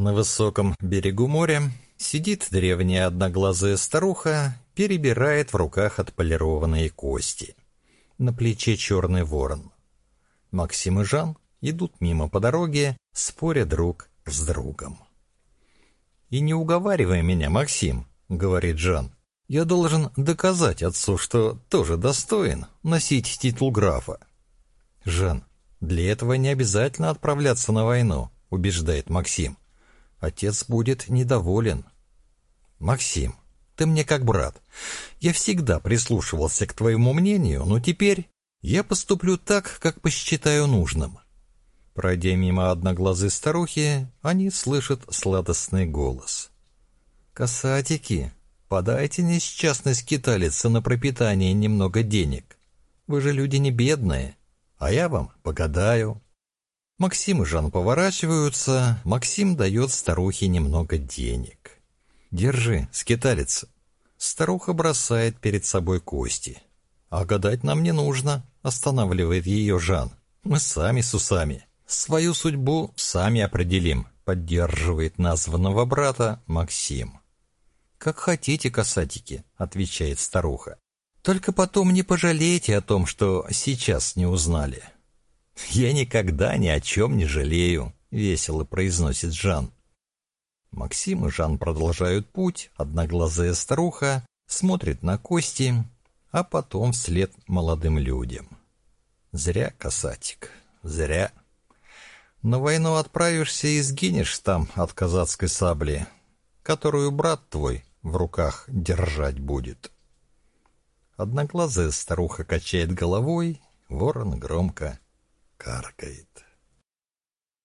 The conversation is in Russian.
На высоком берегу моря сидит древняя одноглазая старуха, перебирает в руках отполированные кости. На плече черный ворон. Максим и Жан идут мимо по дороге, споря друг с другом. «И не уговаривай меня, Максим», — говорит Жан. «Я должен доказать отцу, что тоже достоин носить титул графа». «Жан, для этого не обязательно отправляться на войну», — убеждает Максим. Отец будет недоволен. Максим, ты мне как брат. Я всегда прислушивался к твоему мнению, но теперь я поступлю так, как посчитаю нужным. Пройдя мимо одноглазой старухи, они слышат сладостный голос. «Касатики, подайте несчастной скиталице на пропитание немного денег. Вы же люди не бедные, а я вам погадаю». Максим и Жан поворачиваются, Максим дает старухе немного денег. «Держи, скиталица». Старуха бросает перед собой кости. «А гадать нам не нужно», — останавливает ее Жан. «Мы сами с усами. Свою судьбу сами определим», — поддерживает названного брата Максим. «Как хотите, касатики», — отвечает старуха. «Только потом не пожалейте о том, что сейчас не узнали». «Я никогда ни о чем не жалею», — весело произносит Жан. Максим и Жан продолжают путь, одноглазая старуха смотрит на кости, а потом вслед молодым людям. Зря, касатик, зря. На войну отправишься и сгинешь там от казацкой сабли, которую брат твой в руках держать будет. Одноглазая старуха качает головой, ворон громко Cara,